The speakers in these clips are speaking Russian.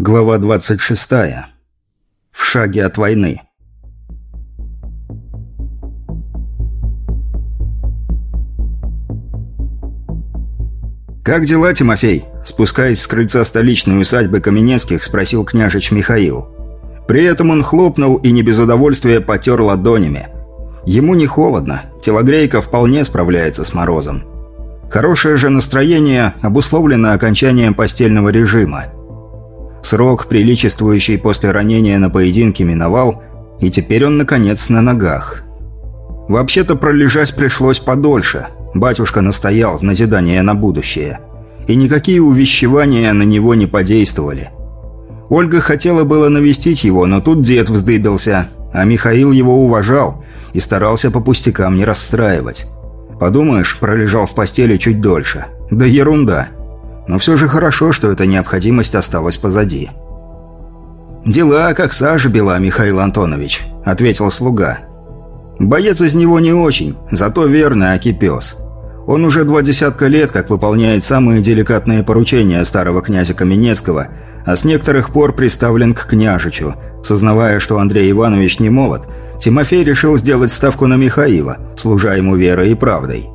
Глава 26. В шаге от войны. «Как дела, Тимофей?» Спускаясь с крыльца столичной усадьбы Каменецких, спросил княжич Михаил. При этом он хлопнул и не без удовольствия потер ладонями. Ему не холодно, телогрейка вполне справляется с морозом. Хорошее же настроение обусловлено окончанием постельного режима. Срок, приличествующий после ранения на поединке, миновал, и теперь он, наконец, на ногах. Вообще-то пролежать пришлось подольше. Батюшка настоял в назидание на будущее. И никакие увещевания на него не подействовали. Ольга хотела было навестить его, но тут дед вздыбился, а Михаил его уважал и старался по пустякам не расстраивать. Подумаешь, пролежал в постели чуть дольше. Да ерунда. Но все же хорошо, что эта необходимость осталась позади. «Дела, как сажа бела, Михаил Антонович», — ответил слуга. «Боец из него не очень, зато верный акипес. Он уже два десятка лет как выполняет самые деликатные поручения старого князя Каменецкого, а с некоторых пор приставлен к княжичу. Сознавая, что Андрей Иванович не молод, Тимофей решил сделать ставку на Михаила, служа ему верой и правдой.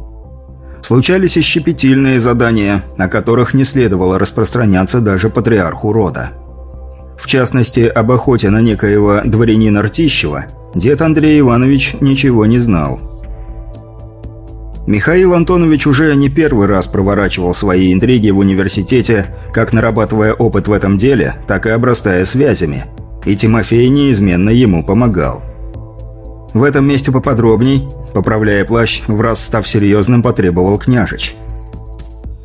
Случались и щепетильные задания, о которых не следовало распространяться даже патриарху рода. В частности, об охоте на некоего дворянина Ртищева дед Андрей Иванович ничего не знал. Михаил Антонович уже не первый раз проворачивал свои интриги в университете, как нарабатывая опыт в этом деле, так и обрастая связями, и Тимофей неизменно ему помогал. В этом месте поподробней, поправляя плащ, в раз став серьезным, потребовал княжич.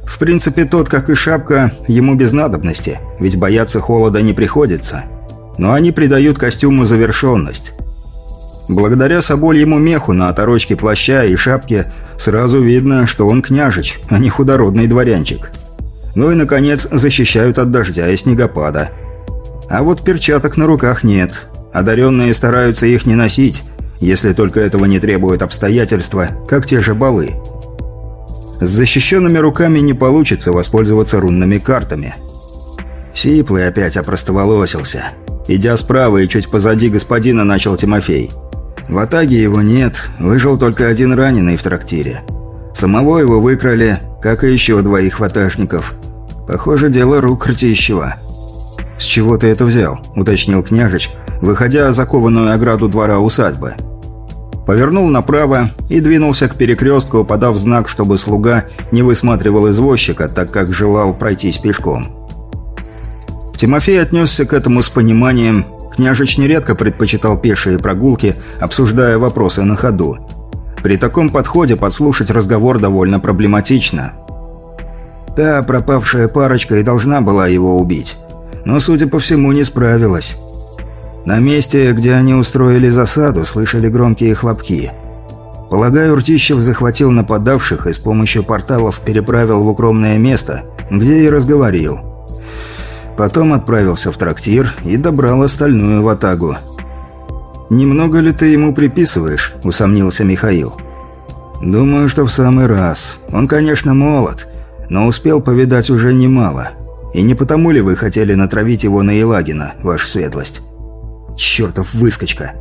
В принципе, тот, как и шапка, ему без надобности, ведь бояться холода не приходится. Но они придают костюму завершенность. Благодаря собольему меху на оторочке плаща и шапке сразу видно, что он княжич, а не худородный дворянчик. Ну и, наконец, защищают от дождя и снегопада. А вот перчаток на руках нет. Одаренные стараются их не носить, если только этого не требуют обстоятельства, как те же балы. С защищенными руками не получится воспользоваться рунными картами. Сиплый опять опростоволосился. Идя справа и чуть позади господина начал Тимофей. В Атаге его нет, выжил только один раненый в трактире. Самого его выкрали, как и еще двоих ватажников. Похоже, дело рук Ртищева. «С чего ты это взял?» – уточнил княжич, выходя за кованую ограду двора усадьбы повернул направо и двинулся к перекрестку, подав знак, чтобы слуга не высматривал извозчика, так как желал пройтись пешком. Тимофей отнесся к этому с пониманием. Княжич нередко предпочитал пешие прогулки, обсуждая вопросы на ходу. При таком подходе подслушать разговор довольно проблематично. Та пропавшая парочка и должна была его убить. Но, судя по всему, не справилась. На месте, где они устроили засаду, слышали громкие хлопки. Полагаю, Ртищев захватил нападавших и с помощью порталов переправил в укромное место, где и разговорил. Потом отправился в трактир и добрал остальную ватагу. «Немного ли ты ему приписываешь?» – усомнился Михаил. «Думаю, что в самый раз. Он, конечно, молод, но успел повидать уже немало. И не потому ли вы хотели натравить его на Елагина, ваша светлость?» Чертов выскочка.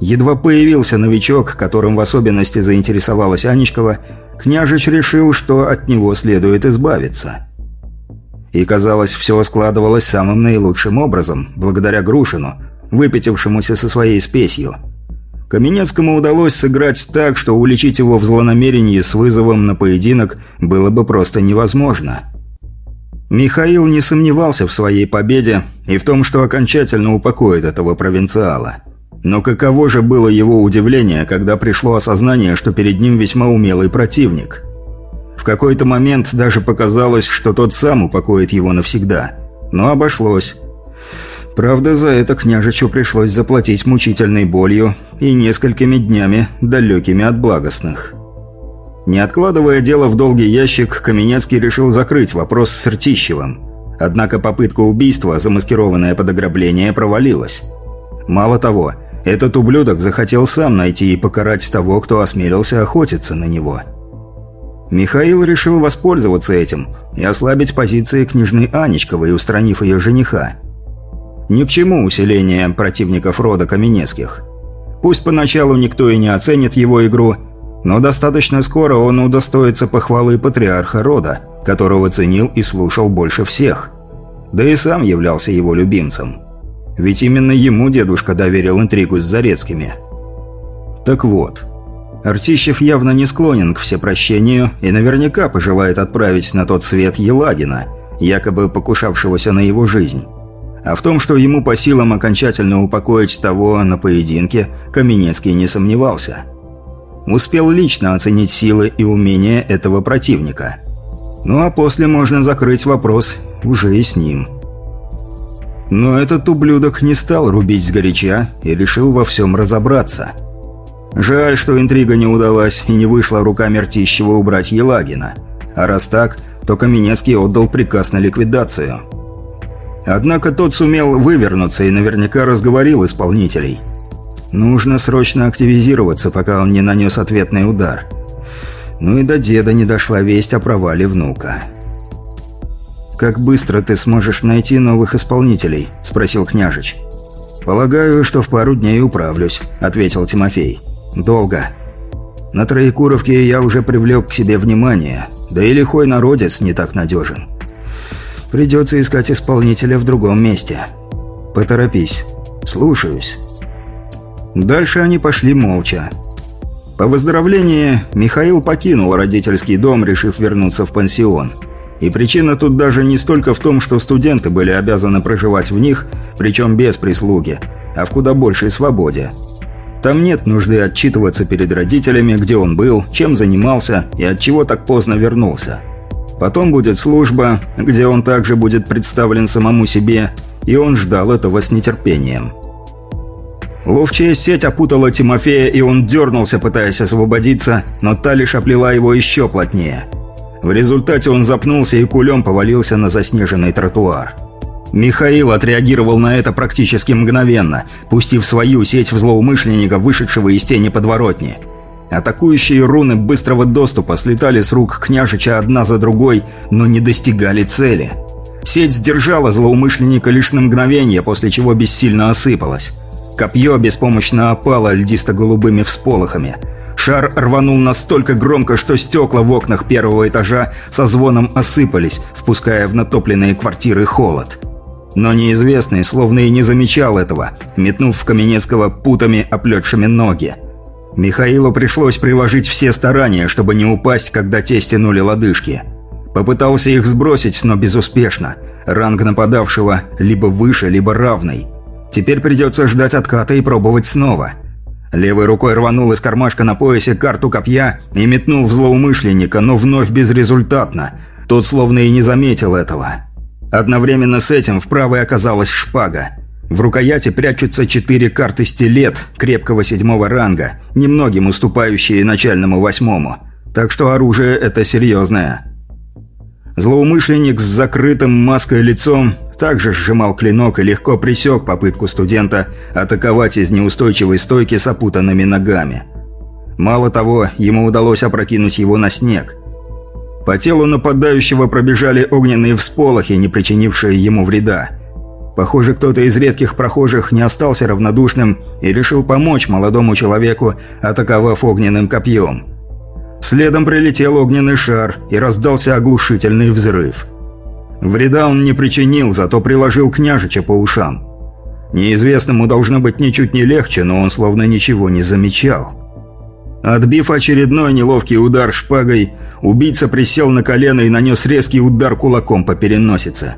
Едва появился новичок, которым в особенности заинтересовалась Анечкова, княжич решил, что от него следует избавиться. И, казалось, все складывалось самым наилучшим образом, благодаря Грушину, выпятившемуся со своей спесью. Каменецкому удалось сыграть так, что уличить его в злонамерении с вызовом на поединок было бы просто невозможно. Михаил не сомневался в своей победе и в том, что окончательно упокоит этого провинциала. Но каково же было его удивление, когда пришло осознание, что перед ним весьма умелый противник. В какой-то момент даже показалось, что тот сам упокоит его навсегда. Но обошлось. Правда, за это княжичу пришлось заплатить мучительной болью и несколькими днями, далекими от благостных. Не откладывая дело в долгий ящик, Каменецкий решил закрыть вопрос с Ртищевым. Однако попытка убийства, замаскированная под ограбление, провалилась. Мало того, этот ублюдок захотел сам найти и покарать того, кто осмелился охотиться на него. Михаил решил воспользоваться этим и ослабить позиции княжны Анечковой, устранив ее жениха. Ни к чему усиление противников рода Каменецких. Пусть поначалу никто и не оценит его игру, но достаточно скоро он удостоится похвалы патриарха рода, которого ценил и слушал больше всех. Да и сам являлся его любимцем. Ведь именно ему дедушка доверил интригу с Зарецкими. Так вот, Артищев явно не склонен к всепрощению и наверняка пожелает отправить на тот свет Елагина, якобы покушавшегося на его жизнь. А в том, что ему по силам окончательно упокоить того на поединке, Каменецкий не сомневался. Успел лично оценить силы и умения этого противника. Ну а после можно закрыть вопрос уже и с ним. Но этот ублюдок не стал рубить сгоряча и решил во всем разобраться. Жаль, что интрига не удалась и не вышла руками Ртищева убрать Елагина. А раз так, то Каменецкий отдал приказ на ликвидацию. Однако тот сумел вывернуться и наверняка разговорил исполнителей. Нужно срочно активизироваться, пока он не нанес ответный удар. Ну и до деда не дошла весть о провале внука. «Как быстро ты сможешь найти новых исполнителей?» – спросил княжич. «Полагаю, что в пару дней управлюсь», – ответил Тимофей. «Долго. На Троекуровке я уже привлек к себе внимание, да и лихой народец не так надежен. Придется искать исполнителя в другом месте. Поторопись. Слушаюсь». Дальше они пошли молча. По выздоровлении Михаил покинул родительский дом, решив вернуться в пансион – и причина тут даже не столько в том, что студенты были обязаны проживать в них, причем без прислуги, а в куда большей свободе. Там нет нужды отчитываться перед родителями, где он был, чем занимался и от чего так поздно вернулся. Потом будет служба, где он также будет представлен самому себе, и он ждал этого с нетерпением. Ловчая сеть опутала Тимофея, и он дернулся, пытаясь освободиться, но та лишь оплела его еще плотнее – в результате он запнулся и кулем повалился на заснеженный тротуар. Михаил отреагировал на это практически мгновенно, пустив свою сеть в злоумышленника, вышедшего из тени подворотни. Атакующие руны быстрого доступа слетали с рук княжича одна за другой, но не достигали цели. Сеть сдержала злоумышленника лишь на мгновение, после чего бессильно осыпалась. Копье беспомощно опало льдисто-голубыми всполохами – Шар рванул настолько громко, что стекла в окнах первого этажа со звоном осыпались, впуская в натопленные квартиры холод. Но неизвестный словно и не замечал этого, метнув в Каменецкого путами оплетшими ноги. Михаилу пришлось приложить все старания, чтобы не упасть, когда те стянули лодыжки. Попытался их сбросить, но безуспешно. Ранг нападавшего либо выше, либо равный. Теперь придется ждать отката и пробовать снова – Левой рукой рванул из кармашка на поясе карту копья и метнул в злоумышленника, но вновь безрезультатно. Тот словно и не заметил этого. Одновременно с этим в правой оказалась шпага. В рукояти прячутся четыре карты стилет крепкого седьмого ранга, немногим уступающие начальному восьмому. Так что оружие это серьезное. Злоумышленник с закрытым маской лицом также сжимал клинок и легко пресек попытку студента атаковать из неустойчивой стойки с опутанными ногами. Мало того, ему удалось опрокинуть его на снег. По телу нападающего пробежали огненные всполохи, не причинившие ему вреда. Похоже, кто-то из редких прохожих не остался равнодушным и решил помочь молодому человеку, атаковав огненным копьем. Следом прилетел огненный шар и раздался оглушительный взрыв – Вреда он не причинил, зато приложил княжича по ушам. Неизвестному должно быть ничуть не легче, но он словно ничего не замечал. Отбив очередной неловкий удар шпагой, убийца присел на колено и нанес резкий удар кулаком по переносице.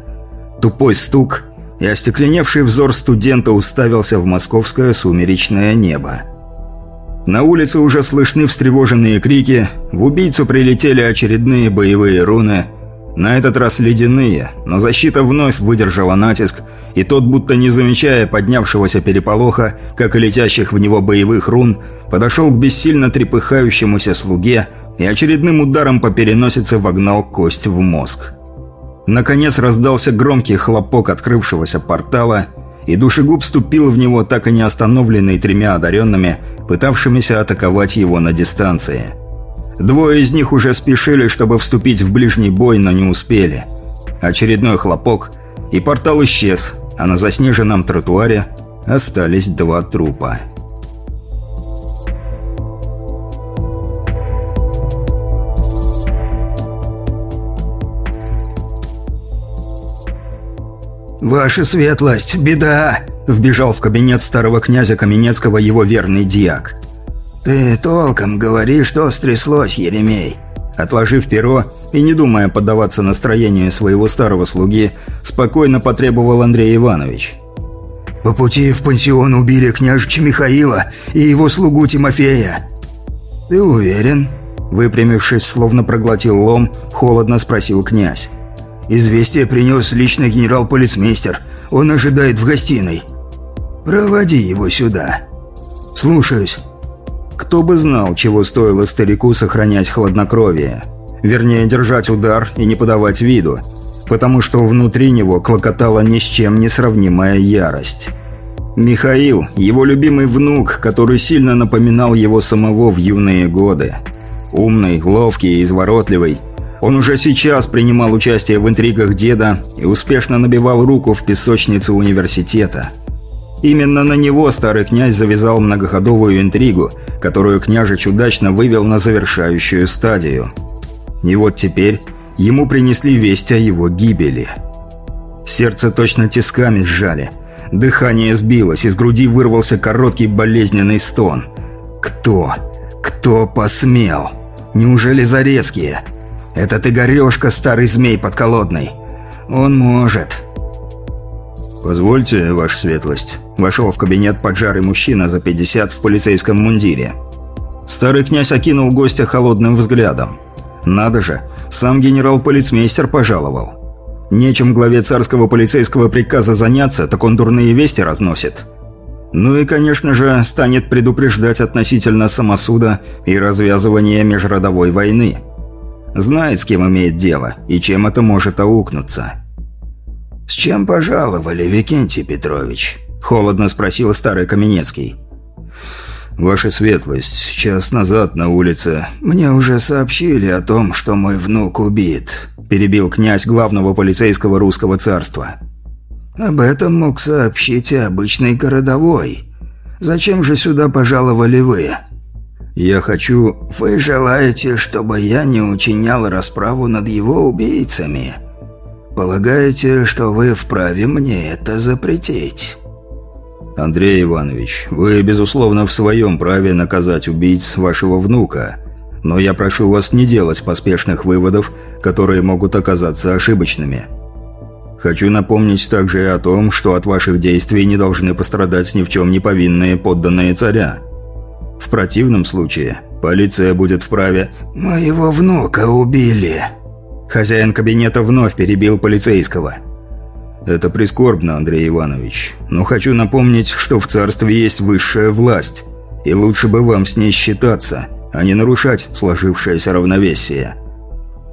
Тупой стук, и остекленевший взор студента уставился в московское сумеречное небо. На улице уже слышны встревоженные крики, в убийцу прилетели очередные боевые руны – на этот раз ледяные, но защита вновь выдержала натиск, и тот, будто не замечая поднявшегося переполоха, как и летящих в него боевых рун, подошел к бессильно трепыхающемуся слуге и очередным ударом по переносице вогнал кость в мозг. Наконец раздался громкий хлопок открывшегося портала, и душегуб вступил в него так и не остановленный тремя одаренными, пытавшимися атаковать его на дистанции – Двое из них уже спешили, чтобы вступить в ближний бой, но не успели. Очередной хлопок, и портал исчез, а на заснеженном тротуаре остались два трупа. «Ваша светлость, беда!» – вбежал в кабинет старого князя Каменецкого его верный диак. «Ты толком говори, что стряслось, Еремей!» Отложив перо и не думая поддаваться настроению своего старого слуги, спокойно потребовал Андрей Иванович. «По пути в пансион убили княжича Михаила и его слугу Тимофея». «Ты уверен?» Выпрямившись, словно проглотил лом, холодно спросил князь. Известие принес лично генерал-полицмейстер. Он ожидает в гостиной. Проводи его сюда. Слушаюсь. Кто бы знал, чего стоило старику сохранять хладнокровие. Вернее, держать удар и не подавать виду. Потому что внутри него клокотала ни с чем не сравнимая ярость. Михаил, его любимый внук, который сильно напоминал его самого в юные годы. Умный, ловкий и изворотливый – он уже сейчас принимал участие в интригах деда и успешно набивал руку в песочнице университета. Именно на него старый князь завязал многоходовую интригу, которую княжич удачно вывел на завершающую стадию. И вот теперь ему принесли весть о его гибели. Сердце точно тисками сжали. Дыхание сбилось, из груди вырвался короткий болезненный стон. «Кто? Кто посмел? Неужели Зарецкие?» «Это ты горёшка, старый змей подколодный. Он может». «Позвольте, ваша светлость». Вошел в кабинет поджарый мужчина за 50 в полицейском мундире. Старый князь окинул гостя холодным взглядом. «Надо же, сам генерал-полицмейстер пожаловал. Нечем главе царского полицейского приказа заняться, так он дурные вести разносит». Ну и, конечно же, станет предупреждать относительно самосуда и развязывания межродовой войны. Знает, с кем имеет дело и чем это может аукнуться. «С чем пожаловали, Викентий Петрович?» – холодно спросил старый Каменецкий. «Ваша светлость, час назад на улице...» «Мне уже сообщили о том, что мой внук убит», – перебил князь главного полицейского русского царства. «Об этом мог сообщить и обычный городовой. Зачем же сюда пожаловали вы?» Я хочу... Вы желаете, чтобы я не учинял расправу над его убийцами? Полагаете, что вы вправе мне это запретить? Андрей Иванович, вы, безусловно, в своем праве наказать убийц вашего внука. Но я прошу вас не делать поспешных выводов, которые могут оказаться ошибочными. Хочу напомнить также и о том, что от ваших действий не должны пострадать ни в чем не повинные подданные царя. В противном случае полиция будет вправе... «Моего внука убили!» Хозяин кабинета вновь перебил полицейского. «Это прискорбно, Андрей Иванович, но хочу напомнить, что в царстве есть высшая власть, и лучше бы вам с ней считаться, а не нарушать сложившееся равновесие.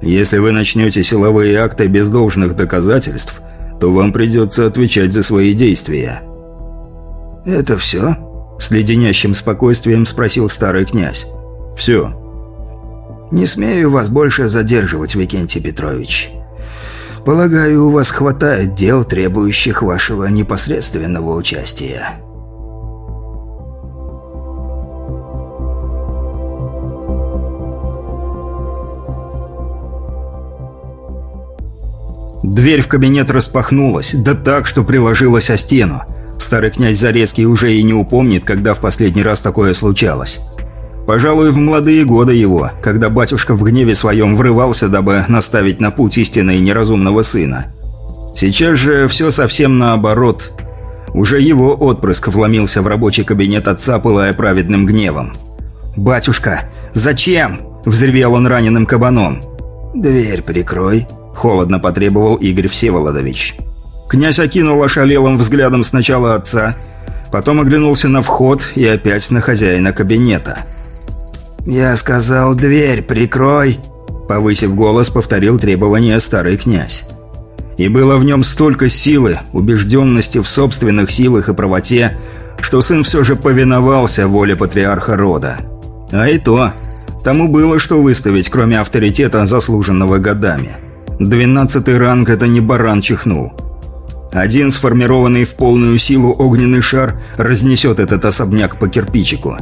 Если вы начнете силовые акты без должных доказательств, то вам придется отвечать за свои действия». «Это все?» С леденящим спокойствием спросил старый князь. «Все». «Не смею вас больше задерживать, Викентий Петрович. Полагаю, у вас хватает дел, требующих вашего непосредственного участия». Дверь в кабинет распахнулась, да так, что приложилась о стену. Старый князь Зарецкий уже и не упомнит, когда в последний раз такое случалось. Пожалуй, в молодые годы его, когда батюшка в гневе своем врывался, дабы наставить на путь истинной неразумного сына. Сейчас же все совсем наоборот. Уже его отпрыск вломился в рабочий кабинет отца, пылая праведным гневом. «Батюшка, зачем?» – взревел он раненым кабаном. «Дверь прикрой», – холодно потребовал Игорь Всеволодович. Князь окинул ошалелым взглядом сначала отца, потом оглянулся на вход и опять на хозяина кабинета. «Я сказал, дверь прикрой!» Повысив голос, повторил требование старый князь. И было в нем столько силы, убежденности в собственных силах и правоте, что сын все же повиновался воле патриарха рода. А и то, тому было что выставить, кроме авторитета, заслуженного годами. Двенадцатый ранг – это не баран чихнул. Один сформированный в полную силу огненный шар разнесет этот особняк по кирпичику.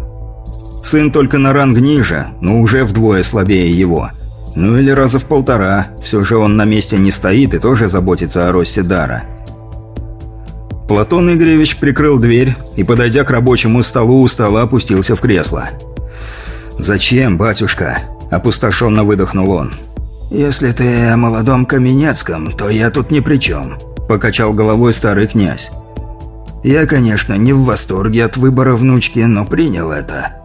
Сын только на ранг ниже, но уже вдвое слабее его. Ну или раза в полтора, все же он на месте не стоит и тоже заботится о росте дара. Платон Игоревич прикрыл дверь и, подойдя к рабочему столу у стола, опустился в кресло. «Зачем, батюшка?» – опустошенно выдохнул он. «Если ты о молодом Каменецком, то я тут ни при чем», – покачал головой старый князь. «Я, конечно, не в восторге от выбора внучки, но принял это.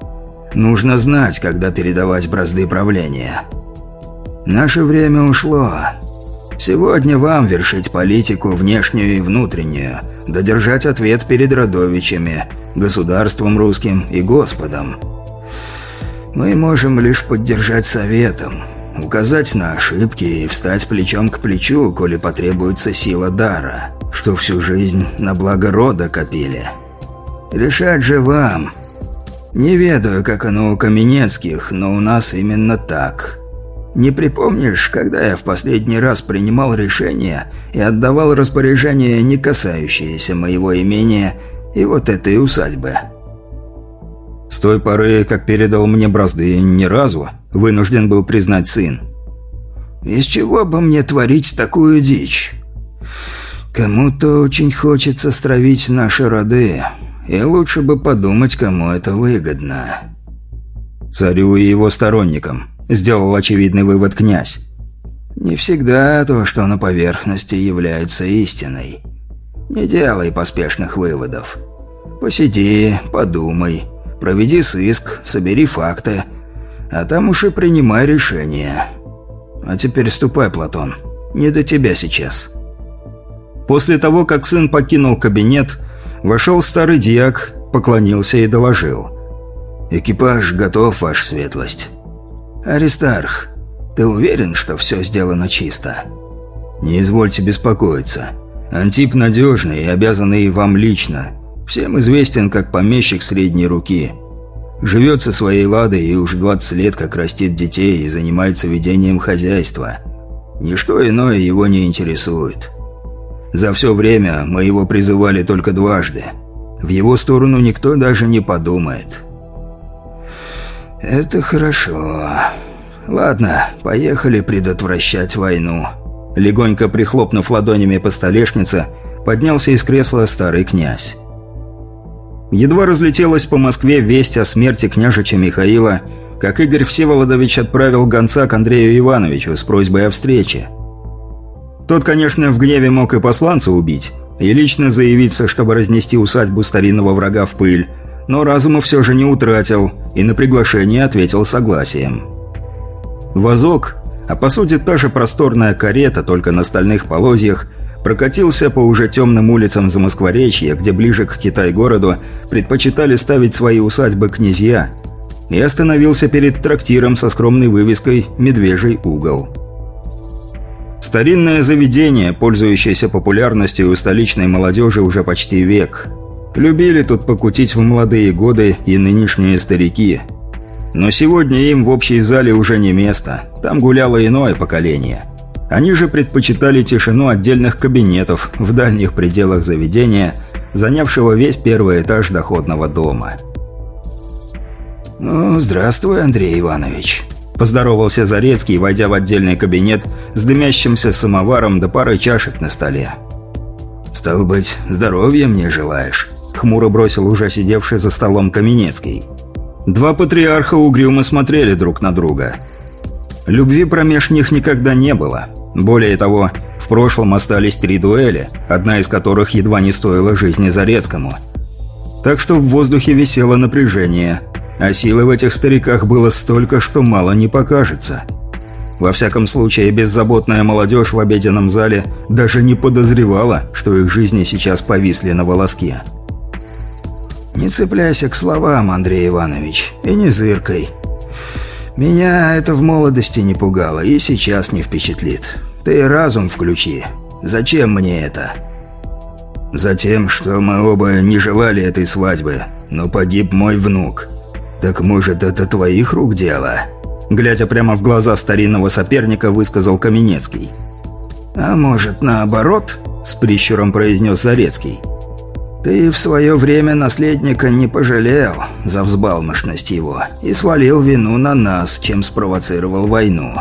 Нужно знать, когда передавать бразды правления. Наше время ушло. Сегодня вам вершить политику внешнюю и внутреннюю, додержать ответ перед родовичами, государством русским и Господом. Мы можем лишь поддержать советом, указать на ошибки и встать плечом к плечу, коли потребуется сила дара, что всю жизнь на благо рода копили. Решать же вам, не ведаю, как оно у Каменецких, но у нас именно так. Не припомнишь, когда я в последний раз принимал решение и отдавал распоряжение, не касающиеся моего имения и вот этой усадьбы? С той поры, как передал мне бразды, ни разу вынужден был признать сын. Из чего бы мне творить такую дичь? Кому-то очень хочется стравить наши роды, и лучше бы подумать, кому это выгодно. Царю и его сторонникам, сделал очевидный вывод князь. Не всегда то, что на поверхности, является истиной. Не делай поспешных выводов. Посиди, подумай, проведи сыск, собери факты, а там уж и принимай решение. А теперь ступай, Платон. Не до тебя сейчас. После того, как сын покинул кабинет, Вошел старый дьяк, поклонился и доложил. «Экипаж готов, ваша светлость». «Аристарх, ты уверен, что все сделано чисто?» «Не извольте беспокоиться. Антип надежный и обязанный вам лично. Всем известен как помещик средней руки. Живет со своей ладой и уж 20 лет как растит детей и занимается ведением хозяйства. Ничто иное его не интересует. За все время мы его призывали только дважды. В его сторону никто даже не подумает. «Это хорошо. Ладно, поехали предотвращать войну». Легонько прихлопнув ладонями по столешнице, поднялся из кресла старый князь. Едва разлетелась по Москве весть о смерти княжича Михаила, как Игорь Всеволодович отправил гонца к Андрею Ивановичу с просьбой о встрече. Тот, конечно, в гневе мог и посланца убить, и лично заявиться, чтобы разнести усадьбу старинного врага в пыль, но разума все же не утратил и на приглашение ответил согласием. Вазок, а по сути та же просторная карета, только на стальных полозьях, прокатился по уже темным улицам Замоскворечья, где ближе к Китай-городу предпочитали ставить свои усадьбы князья, и остановился перед трактиром со скромной вывеской «Медвежий угол». Старинное заведение, пользующееся популярностью у столичной молодежи уже почти век. Любили тут покутить в молодые годы и нынешние старики. Но сегодня им в общей зале уже не место, там гуляло иное поколение. Они же предпочитали тишину отдельных кабинетов в дальних пределах заведения, занявшего весь первый этаж доходного дома. «Ну, здравствуй, Андрей Иванович», Поздоровался Зарецкий, войдя в отдельный кабинет с дымящимся самоваром да парой чашек на столе. «Стало быть, здоровья мне желаешь?» — хмуро бросил уже сидевший за столом Каменецкий. Два патриарха угрюмо смотрели друг на друга. Любви промеж них никогда не было. Более того, в прошлом остались три дуэли, одна из которых едва не стоила жизни Зарецкому. Так что в воздухе висело напряжение, а силы в этих стариках было столько, что мало не покажется. Во всяком случае, беззаботная молодежь в обеденном зале даже не подозревала, что их жизни сейчас повисли на волоске. «Не цепляйся к словам, Андрей Иванович, и не зыркой. Меня это в молодости не пугало и сейчас не впечатлит. Ты разум включи. Зачем мне это?» «Затем, что мы оба не желали этой свадьбы, но погиб мой внук», «Так может, это твоих рук дело?» Глядя прямо в глаза старинного соперника, высказал Каменецкий. «А может, наоборот?» – с прищуром произнес Зарецкий. «Ты в свое время наследника не пожалел за взбалмошность его и свалил вину на нас, чем спровоцировал войну.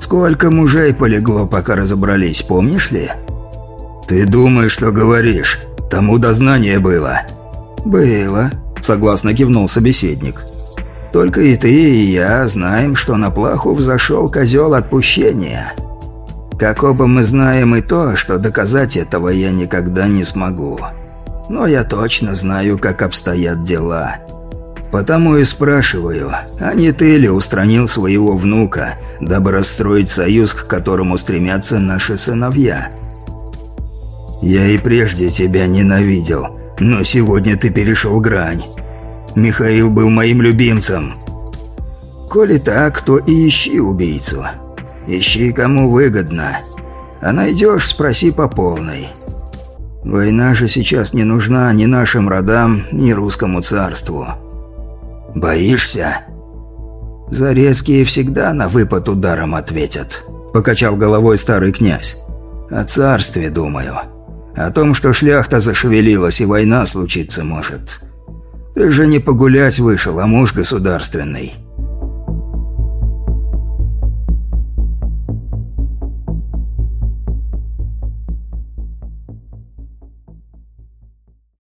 Сколько мужей полегло, пока разобрались, помнишь ли?» «Ты думаешь, что говоришь? Тому дознание было». «Было», — согласно кивнул собеседник. «Только и ты, и я знаем, что на плаху взошел козел отпущения. Как оба мы знаем и то, что доказать этого я никогда не смогу. Но я точно знаю, как обстоят дела. Потому и спрашиваю, а не ты ли устранил своего внука, дабы расстроить союз, к которому стремятся наши сыновья?» «Я и прежде тебя ненавидел, но сегодня ты перешел грань. Михаил был моим любимцем». «Коли так, то и ищи убийцу. Ищи, кому выгодно. А найдешь, спроси по полной. Война же сейчас не нужна ни нашим родам, ни русскому царству». «Боишься?» «Зарецкие всегда на выпад ударом ответят», — покачал головой старый князь. «О царстве думаю». О том, что шляхта зашевелилась и война случиться может. Ты же не погулять вышел, а муж государственный.